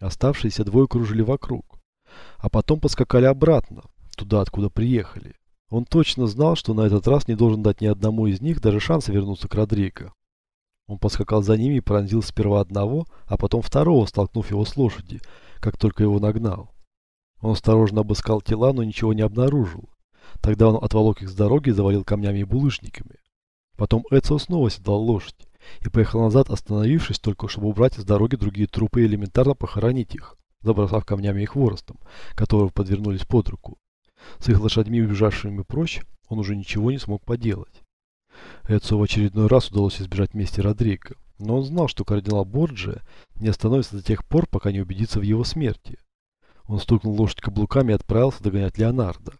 Оставшиеся двое кружили вокруг, а потом поскакали обратно, туда, откуда приехали. Он точно знал, что на этот раз не должен дать ни одному из них даже шанса вернуться к Родриго. Он поскакал за ними и пронзил сперва одного, а потом второго, столкнув его с лошади, как только его нагнал. Он осторожно обыскал тела, но ничего не обнаружил. Тогда он отволок их с дороги и завалил камнями и булыжниками. Потом Эцио снова седал лошадь и поехал назад, остановившись только, чтобы убрать с дороги другие трупы и элементарно похоронить их, забросав камнями и хворостом, которые подвернулись под руку. С их лошадьми, убежавшими прочь, он уже ничего не смог поделать. Эцу в очередной раз удалось избежать мести Родриго, но он знал, что кардинал Борджия не остановится до тех пор, пока не убедится в его смерти. Он стукнул лошадь каблуками и отправился догонять Леонардо.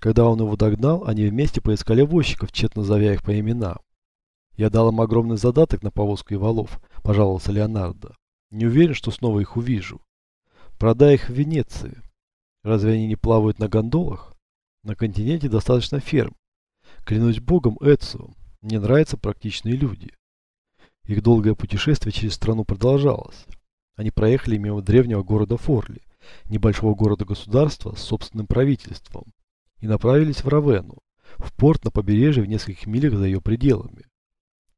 Когда он его догнал, они вместе поискали возчиков, тщетно зовя их по именам. «Я дал им огромный задаток на повозку и валов», – пожаловался Леонардо. «Не уверен, что снова их увижу. Продай их в Венеции. Разве они не плавают на гондолах? На континенте достаточно ферм. Клянусь богом, Эдсу, мне нравятся практичные люди». Их долгое путешествие через страну продолжалось. Они проехали мимо древнего города Форли, небольшого города-государства с собственным правительством, и направились в Равену, в порт на побережье в нескольких милях за ее пределами.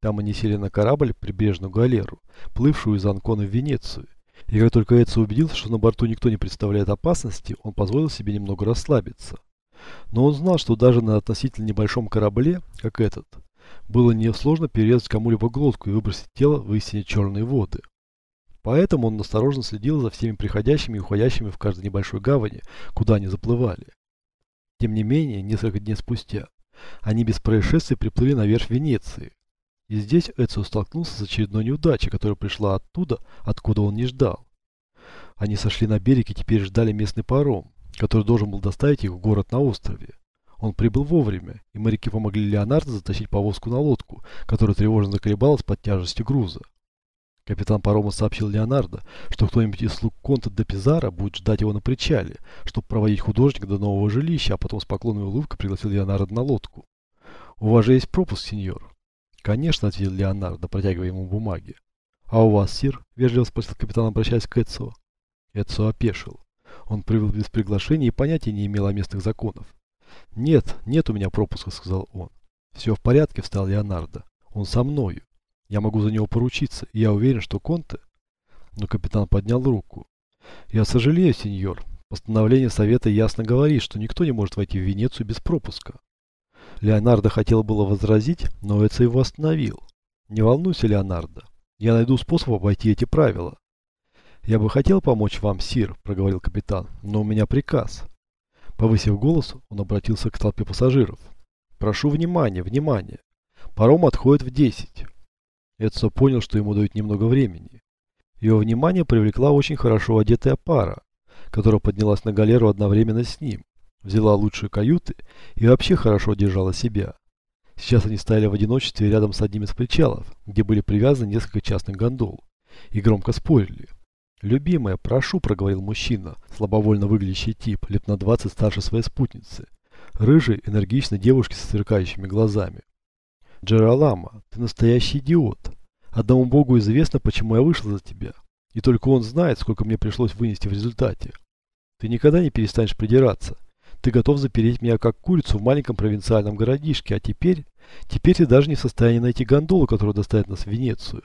Там они сели на корабль, прибрежную галеру, плывшую из Анкона в Венецию. И как только Эдсо убедился, что на борту никто не представляет опасности, он позволил себе немного расслабиться. Но он знал, что даже на относительно небольшом корабле, как этот, было несложно перерезать кому-либо глотку и выбросить тело в истине черные воды. Поэтому он осторожно следил за всеми приходящими и уходящими в каждой небольшой гавани, куда они заплывали. Тем не менее, несколько дней спустя, они без происшествий приплыли наверх Венеции. И здесь Эцио столкнулся с очередной неудачей, которая пришла оттуда, откуда он не ждал. Они сошли на берег и теперь ждали местный паром, который должен был доставить их в город на острове. Он прибыл вовремя, и моряки помогли Леонардо затащить повозку на лодку, которая тревожно заколебалась под тяжестью груза. Капитан парома сообщил Леонардо, что кто-нибудь из слуг Конта де Пизаро будет ждать его на причале, чтобы проводить художника до нового жилища, а потом с поклонной улыбкой пригласил Леонардо на лодку. «У вас же есть пропуск, сеньор?» «Конечно», — ответил Леонардо, протягивая ему бумаги. «А у вас, сир?» — вежливо спросил капитан, обращаясь к Эцио. Эцио опешил. Он прибыл без приглашения и понятия не имел о местных законах. «Нет, нет у меня пропуска», — сказал он. «Все в порядке», — встал Леонардо. «Он со мною. Я могу за него поручиться, и я уверен, что Конте...» Но капитан поднял руку. «Я сожалею, сеньор. Постановление совета ясно говорит, что никто не может войти в Венецию без пропуска». Леонардо хотел было возразить, но Эцо его остановил. «Не волнуйся, Леонардо. Я найду способ обойти эти правила». «Я бы хотел помочь вам, сир», — проговорил капитан, — «но у меня приказ». Повысив голос, он обратился к толпе пассажиров. «Прошу внимания, внимания. Паром отходит в 10. Эдсо понял, что ему дают немного времени. Его внимание привлекла очень хорошо одетая пара, которая поднялась на галеру одновременно с ним, взяла лучшие каюты и вообще хорошо держала себя. Сейчас они стояли в одиночестве рядом с одним из причалов, где были привязаны несколько частных гондол, и громко спорили. «Любимая, прошу», — проговорил мужчина, слабовольно выглядящий тип, лет на 20 старше своей спутницы, рыжей, энергичной девушки со сверкающими глазами. Джералама, ты настоящий идиот. Одному богу известно, почему я вышел за тебя. И только он знает, сколько мне пришлось вынести в результате. Ты никогда не перестанешь придираться. Ты готов запереть меня как курицу в маленьком провинциальном городишке, а теперь... Теперь ты даже не в состоянии найти гондолу, которая доставит нас в Венецию.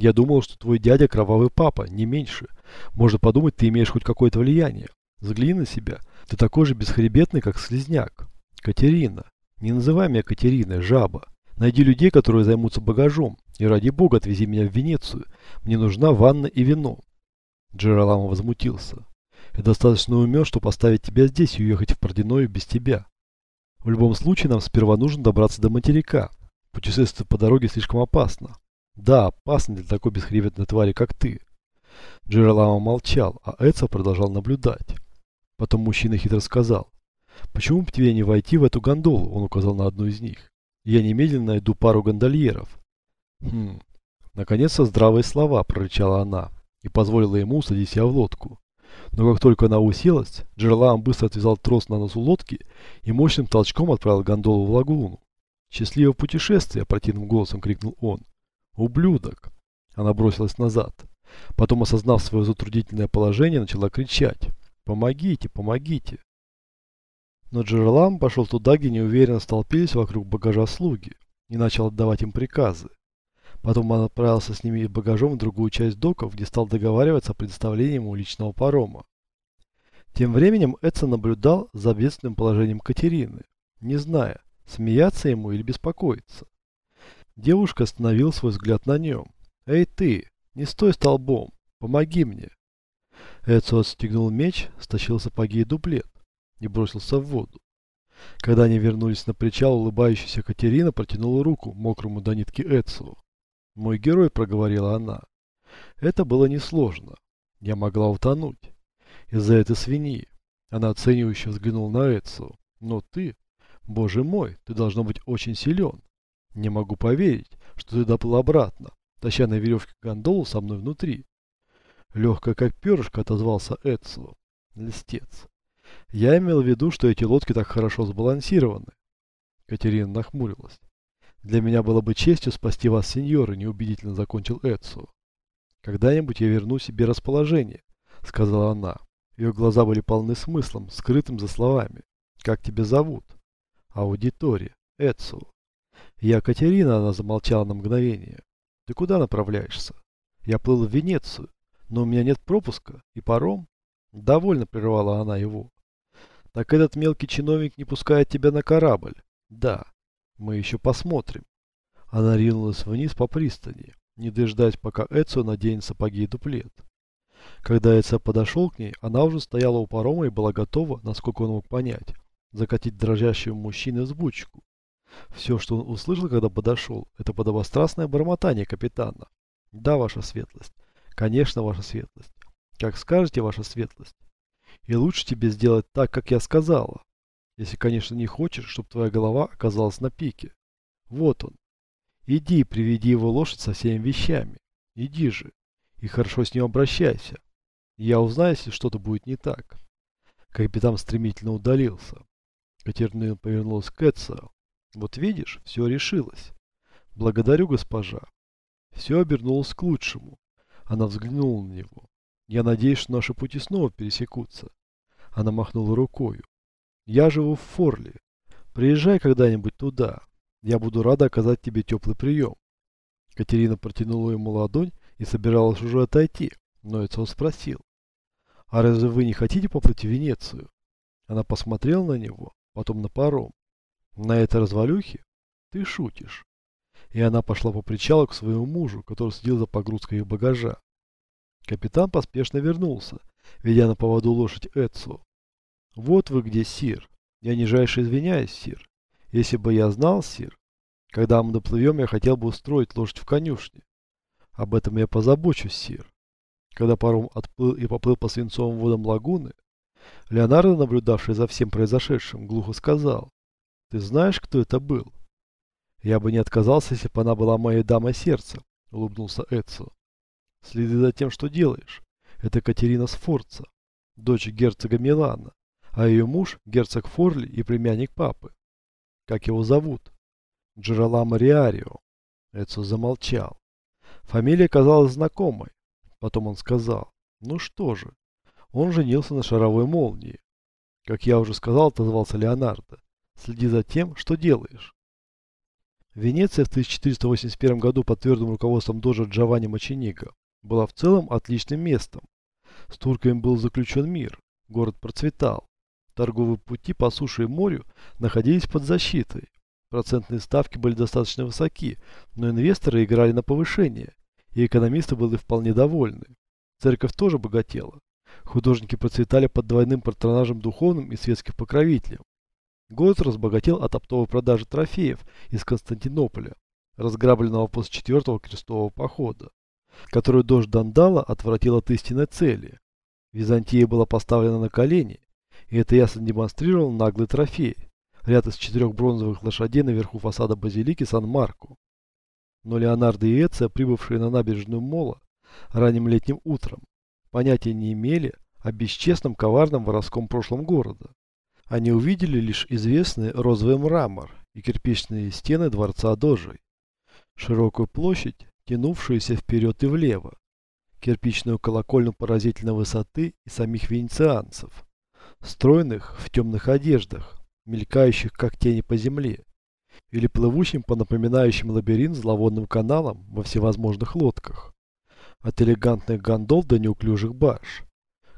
Я думал, что твой дядя кровавый папа, не меньше. Можно подумать, ты имеешь хоть какое-то влияние. Взгляни на себя. Ты такой же бесхребетный, как слезняк. Катерина. Не называй меня Катериной, жаба. Найди людей, которые займутся багажом, и ради бога отвези меня в Венецию. Мне нужна ванна и вино. Джералама возмутился. Я достаточно умен, чтобы поставить тебя здесь и уехать в Пординую без тебя. В любом случае, нам сперва нужно добраться до материка. Путешествовать по дороге слишком опасно. Да, опасно для такой бесхребетной твари, как ты. Джералама молчал, а Эдсо продолжал наблюдать. Потом мужчина хитро сказал. Почему бы тебе не войти в эту гондолу? Он указал на одну из них. Я немедленно найду пару гондольеров. Хм, наконец-то здравые слова, прорычала она и позволила ему усадить себя в лодку. Но как только она уселась, Джерлам быстро отвязал трос на носу лодки и мощным толчком отправил гондолу в лагуну. «Счастливое путешествие!» – противным голосом крикнул он. «Ублюдок!» Она бросилась назад. Потом, осознав свое затруднительное положение, начала кричать «Помогите! Помогите!». Но Джералам пошел туда, где неуверенно столпились вокруг багажа слуги, и начал отдавать им приказы. Потом он отправился с ними и багажом в другую часть доков, где стал договариваться о предоставлении ему личного парома. Тем временем Эдсон наблюдал за бедственным положением Катерины, не зная, смеяться ему или беспокоиться. Девушка остановила свой взгляд на нем. «Эй ты, не стой столбом, помоги мне!» Эдсон отстегнул меч, стащил сапоги и дуплет и бросился в воду. Когда они вернулись на причал, улыбающаяся Катерина протянула руку мокрому до нитки Эдсу. «Мой герой», — проговорила она. «Это было несложно. Я могла утонуть. Из-за этой свиньи». Она оценивающе взглянула на Эдсу. «Но ты, боже мой, ты должно быть очень силен. Не могу поверить, что ты доплыл обратно, таща на веревке гондолу со мной внутри». Легкая как перышко отозвался Эдсу. Листец. Я имел в виду, что эти лодки так хорошо сбалансированы. Катерина нахмурилась. Для меня было бы честью спасти вас, сеньоры, неубедительно закончил Эдсу. Когда-нибудь я верну себе расположение, сказала она. Ее глаза были полны смыслом, скрытым за словами. Как тебя зовут? Аудитория. Эдсу. Я Катерина, она замолчала на мгновение. Ты куда направляешься? Я плыл в Венецию, но у меня нет пропуска и паром. Довольно прервала она его. Так этот мелкий чиновник не пускает тебя на корабль. Да, мы еще посмотрим. Она ринулась вниз по пристани, не дождаясь, пока Эцио наденет сапоги и дуплет. Когда Эцио подошел к ней, она уже стояла у парома и была готова, насколько он мог понять, закатить дрожащего мужчины взбучку. Все, что он услышал, когда подошел, это подобострастное бормотание капитана. Да, ваша светлость. Конечно, ваша светлость. Как скажете, ваша светлость. И лучше тебе сделать так, как я сказала. Если, конечно, не хочешь, чтобы твоя голова оказалась на пике. Вот он. Иди и приведи его лошадь со всеми вещами. Иди же. И хорошо с ним обращайся. Я узнаю, если что-то будет не так. Капитан стремительно удалился. Катерина повернулась к Эдсо. Вот видишь, все решилось. Благодарю, госпожа. Все обернулось к лучшему. Она взглянула на него. Я надеюсь, что наши пути снова пересекутся. Она махнула рукою. Я живу в Форле. Приезжай когда-нибудь туда. Я буду рада оказать тебе теплый прием. Катерина протянула ему ладонь и собиралась уже отойти, но Эцио спросил. А разве вы не хотите поплыть в Венецию? Она посмотрела на него, потом на паром. На это развалюхе? Ты шутишь. И она пошла по причалу к своему мужу, который следил за погрузкой их багажа. Капитан поспешно вернулся, ведя на поводу лошадь Эдсу. «Вот вы где, сир. Я нижайше извиняюсь, сир. Если бы я знал, сир, когда мы доплывем, я хотел бы устроить лошадь в конюшне. Об этом я позабочусь, сир». Когда паром отплыл и поплыл по свинцовым водам лагуны, Леонардо, наблюдавший за всем произошедшим, глухо сказал, «Ты знаешь, кто это был?» «Я бы не отказался, если бы она была моей дамой сердца», — улыбнулся Эдсо. Следи за тем, что делаешь. Это Катерина Сфорца, дочь герцога Милана, а ее муж герцог Форли и племянник папы. Как его зовут? Джероламо Риарио. Эцо замолчал. Фамилия казалась знакомой. Потом он сказал, ну что же, он женился на шаровой молнии. Как я уже сказал, отозвался Леонардо, следи за тем, что делаешь. Венеция в 1481 году под твердым руководством дожа Джованни Мачениго была в целом отличным местом. С турками был заключен мир, город процветал. Торговые пути по суше и морю находились под защитой. Процентные ставки были достаточно высоки, но инвесторы играли на повышение, и экономисты были вполне довольны. Церковь тоже богатела. Художники процветали под двойным патронажем духовным и светских покровителей. Город разбогател от оптовой продажи трофеев из Константинополя, разграбленного после четвертого крестового похода которую дождь Дандала отвратил от истинной цели. Византия была поставлена на колени, и это ясно демонстрировал наглый трофей – ряд из четырех бронзовых лошадей наверху фасада базилики Сан-Марко. Но Леонардо и Эция, прибывшие на набережную Мола ранним летним утром, понятия не имели о бесчестном коварном воровском прошлом города. Они увидели лишь известный розовый мрамор и кирпичные стены дворца Дожей, широкую площадь тянувшуюся вперед и влево. кирпичную колокольню поразительной высоты и самих венецианцев, стройных в темных одеждах, мелькающих как тени по земле, или плывущим по напоминающим лабиринт зловонным каналам во всевозможных лодках, от элегантных гондол до неуклюжих барж,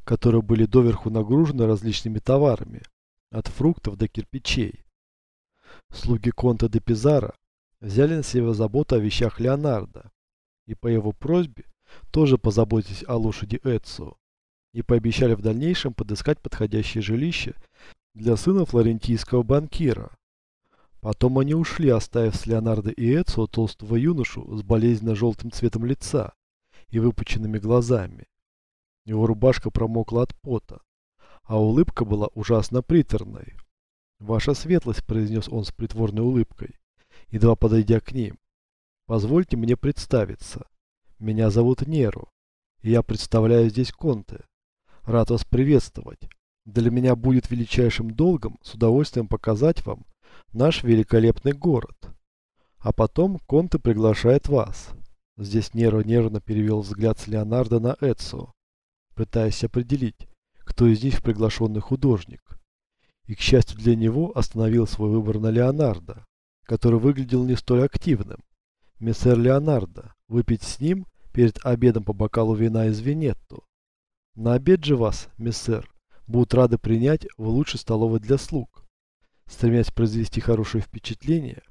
которые были доверху нагружены различными товарами, от фруктов до кирпичей. Слуги Конта де Пизаро взяли на себя заботу о вещах Леонардо, и по его просьбе тоже позаботились о лошади Эцио и пообещали в дальнейшем подыскать подходящее жилище для сына флорентийского банкира. Потом они ушли, оставив с Леонардо и Эцио толстого юношу с болезненно-желтым цветом лица и выпученными глазами. Его рубашка промокла от пота, а улыбка была ужасно приторной. «Ваша светлость», — произнес он с притворной улыбкой, едва подойдя к ним, — «позвольте мне представиться. Меня зовут Неру, и я представляю здесь Конте. Рад вас приветствовать. Для меня будет величайшим долгом с удовольствием показать вам наш великолепный город. А потом Конте приглашает вас. Здесь Неро нервно перевел взгляд с Леонардо на Эцио, пытаясь определить, кто из них приглашенный художник. И, к счастью для него, остановил свой выбор на Леонардо, который выглядел не столь активным. Мессер Леонардо, выпить с ним перед обедом по бокалу вина из Венетто. На обед же вас, мессер, будут рады принять в лучшей столовой для слуг. Стремясь произвести хорошее впечатление,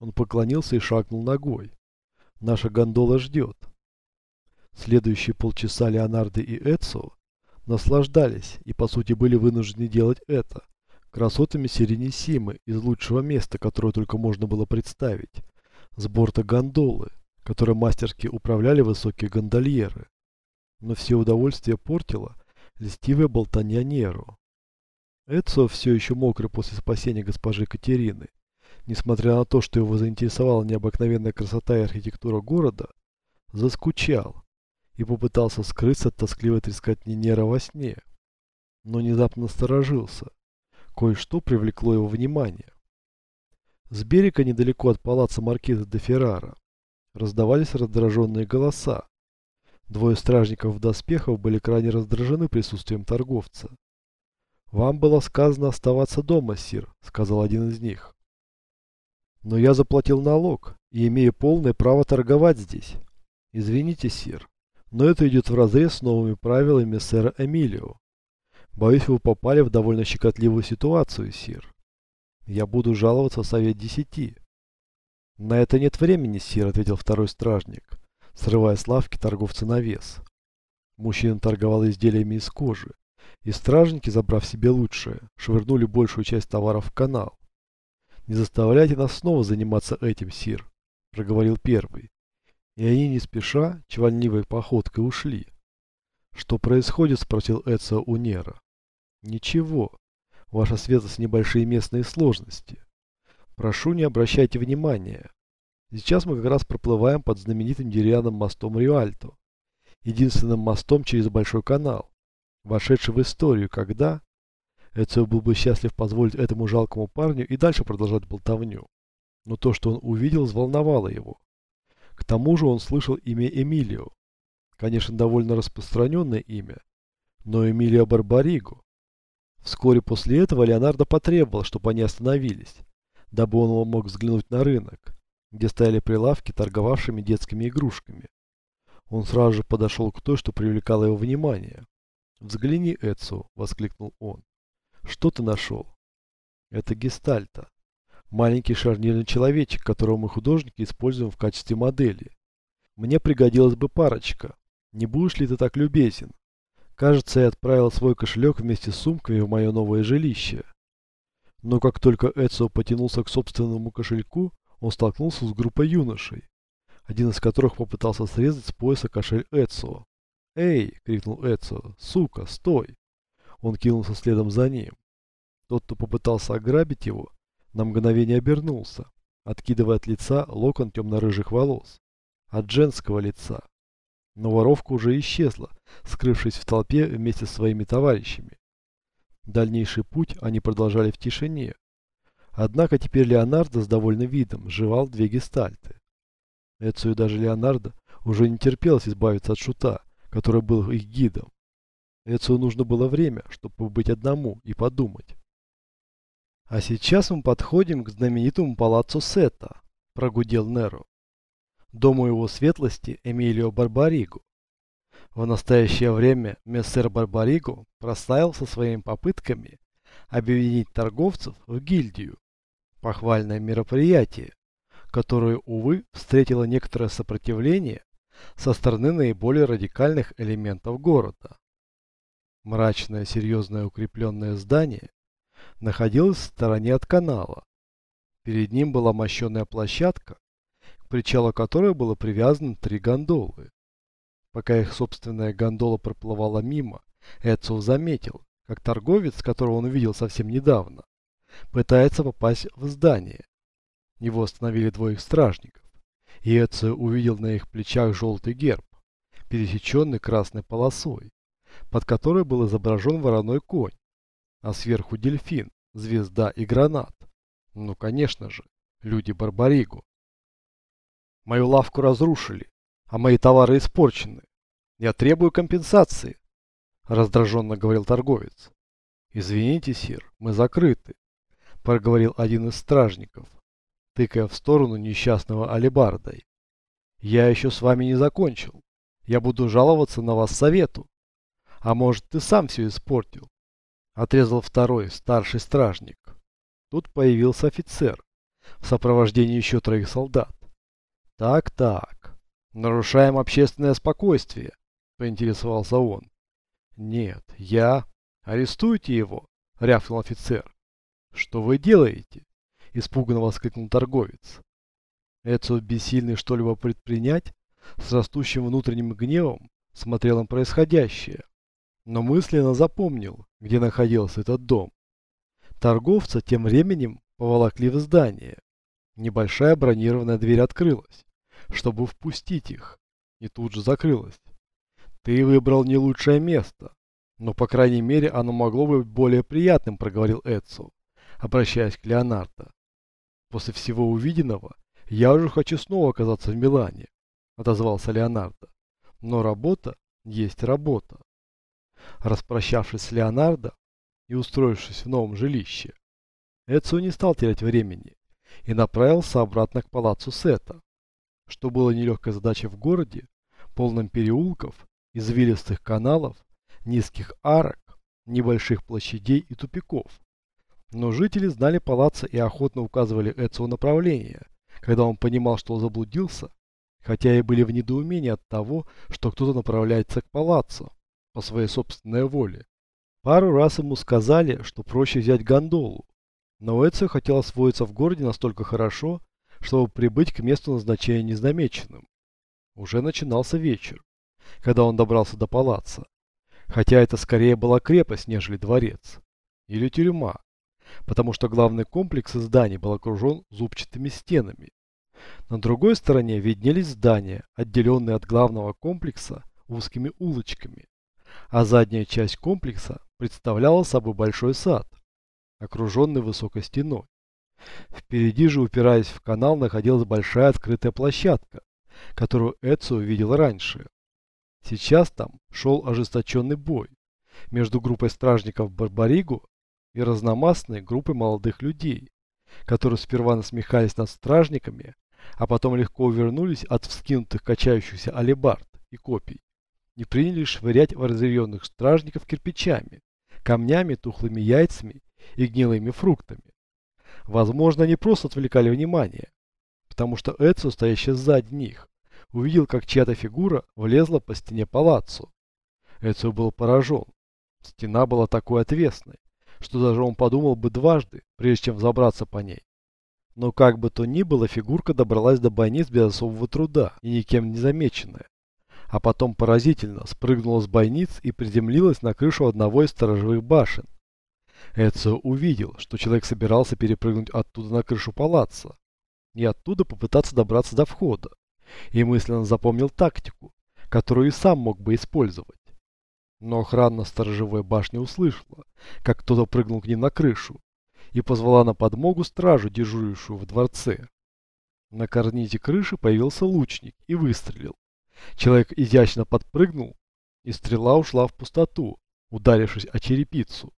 он поклонился и шагнул ногой. Наша гондола ждет. Следующие полчаса Леонардо и Эцио наслаждались и по сути были вынуждены делать это красотами Сиренисимы из лучшего места, которое только можно было представить, с борта гондолы, которой мастерски управляли высокие гондольеры. Но все удовольствие портило льстивая болтанья Неру. Эдсо все еще мокрый после спасения госпожи Катерины, несмотря на то, что его заинтересовала необыкновенная красота и архитектура города, заскучал и попытался скрыться от тоскливой трескотни Нера во сне, но внезапно насторожился. Кое-что привлекло его внимание. С берега недалеко от палаца маркиза де Феррара раздавались раздраженные голоса. Двое стражников в доспехах были крайне раздражены присутствием торговца. «Вам было сказано оставаться дома, сир», — сказал один из них. «Но я заплатил налог и имею полное право торговать здесь. Извините, сир, но это идет вразрез с новыми правилами сэра Эмилио. Боюсь, вы попали в довольно щекотливую ситуацию, сир. Я буду жаловаться в совет десяти». «На это нет времени, сир», — ответил второй стражник, срывая с лавки торговца на вес. Мужчина торговал изделиями из кожи, и стражники, забрав себе лучшее, швырнули большую часть товаров в канал. «Не заставляйте нас снова заниматься этим, сир», — проговорил первый. И они не спеша, чванливой походкой ушли. «Что происходит?» — спросил Эцио у Нера. «Ничего. Ваша светлость небольшие местные сложности. Прошу, не обращайте внимания. Сейчас мы как раз проплываем под знаменитым деревянным мостом Риальто. Единственным мостом через Большой канал, вошедший в историю, когда... Эцио был бы счастлив позволить этому жалкому парню и дальше продолжать болтовню. Но то, что он увидел, взволновало его. К тому же он слышал имя Эмилио. Конечно, довольно распространенное имя, но Эмилио Барбариго. Вскоре после этого Леонардо потребовал, чтобы они остановились дабы он мог взглянуть на рынок, где стояли прилавки, торговавшими детскими игрушками. Он сразу же подошел к той, что привлекало его внимание. «Взгляни, Эцу!» — воскликнул он. «Что ты нашел?» «Это гестальта. Маленький шарнирный человечек, которого мы, художники, используем в качестве модели. Мне пригодилась бы парочка. Не будешь ли ты так любезен? Кажется, я отправил свой кошелек вместе с сумками в мое новое жилище. Но как только Эцио потянулся к собственному кошельку, он столкнулся с группой юношей, один из которых попытался срезать с пояса кошель Эцио. «Эй!» — крикнул Эцио. «Сука, стой!» Он кинулся следом за ним. Тот, кто попытался ограбить его, на мгновение обернулся, откидывая от лица локон темно-рыжих волос. От женского лица. Но воровка уже исчезла, скрывшись в толпе вместе с своими товарищами. Дальнейший путь они продолжали в тишине. Однако теперь Леонардо с довольным видом жевал две гестальты. Эцию даже Леонардо уже не терпелось избавиться от шута, который был их гидом. Эцио нужно было время, чтобы побыть одному и подумать. А сейчас мы подходим к знаменитому палаццо Сета, прогудел Неро. Дому его светлости Эмилио Барбариго. В настоящее время мессер Барбариго прославился своими попытками объединить торговцев в гильдию. Похвальное мероприятие, которое, увы, встретило некоторое сопротивление со стороны наиболее радикальных элементов города. Мрачное, серьезное укрепленное здание находилось в стороне от канала. Перед ним была мощенная площадка, к причалу которой было привязано три гондолы. Пока их собственная гондола проплывала мимо, Эдсов заметил, как торговец, которого он увидел совсем недавно, пытается попасть в здание. Его остановили двое стражников, и Эдсо увидел на их плечах желтый герб, пересеченный красной полосой под которой был изображен вороной конь, а сверху дельфин, звезда и гранат. Ну, конечно же, люди Барбаригу. Мою лавку разрушили, а мои товары испорчены. Я требую компенсации, раздраженно говорил торговец. Извините, сир, мы закрыты, проговорил один из стражников, тыкая в сторону несчастного алебардой. Я еще с вами не закончил. Я буду жаловаться на вас совету. А может, ты сам все испортил? Отрезал второй, старший стражник. Тут появился офицер в сопровождении еще троих солдат. Так-так, нарушаем общественное спокойствие, поинтересовался он. Нет, я... Арестуйте его, рявкнул офицер. Что вы делаете? Испуганно воскликнул торговец. Эцо, бессильный что-либо предпринять, с растущим внутренним гневом смотрел на происходящее но мысленно запомнил, где находился этот дом. Торговца тем временем поволокли в здание. Небольшая бронированная дверь открылась, чтобы впустить их, и тут же закрылась. Ты выбрал не лучшее место, но по крайней мере оно могло быть более приятным, проговорил Эдсо, обращаясь к Леонардо. После всего увиденного я уже хочу снова оказаться в Милане, отозвался Леонардо. Но работа есть работа. Распрощавшись с Леонардо и устроившись в новом жилище, Эцио не стал терять времени и направился обратно к палацу Сета, что было нелегкой задачей в городе, полном переулков, извилистых каналов, низких арок, небольших площадей и тупиков. Но жители знали палаца и охотно указывали Эцио направление, когда он понимал, что заблудился, хотя и были в недоумении от того, что кто-то направляется к палацу по своей собственной воле. Пару раз ему сказали, что проще взять гондолу, но Эцио хотел освоиться в городе настолько хорошо, чтобы прибыть к месту назначения незамеченным. Уже начинался вечер, когда он добрался до палаца, хотя это скорее была крепость, нежели дворец, или тюрьма, потому что главный комплекс зданий был окружен зубчатыми стенами. На другой стороне виднелись здания, отделенные от главного комплекса узкими улочками, а задняя часть комплекса представляла собой большой сад, окруженный высокой стеной. Впереди же, упираясь в канал, находилась большая открытая площадка, которую Эдсо увидел раньше. Сейчас там шел ожесточенный бой между группой стражников Барбаригу и разномастной группой молодых людей, которые сперва насмехались над стражниками, а потом легко увернулись от вскинутых качающихся алебард и копий и принялись швырять в разъяренных стражников кирпичами, камнями, тухлыми яйцами и гнилыми фруктами. Возможно, они просто отвлекали внимание, потому что Эдсо, стоящий сзади них, увидел, как чья-то фигура влезла по стене палаццо. Эдсо был поражен. Стена была такой отвесной, что даже он подумал бы дважды, прежде чем взобраться по ней. Но как бы то ни было, фигурка добралась до бойниц без особого труда и никем не замеченная а потом поразительно спрыгнула с бойниц и приземлилась на крышу одного из сторожевых башен. Эцио увидел, что человек собирался перепрыгнуть оттуда на крышу палаца и оттуда попытаться добраться до входа, и мысленно запомнил тактику, которую и сам мог бы использовать. Но охрана сторожевой башни услышала, как кто-то прыгнул к ним на крышу, и позвала на подмогу стражу, дежурившую в дворце. На карните крыши появился лучник и выстрелил. Человек изящно подпрыгнул, и стрела ушла в пустоту, ударившись о черепицу.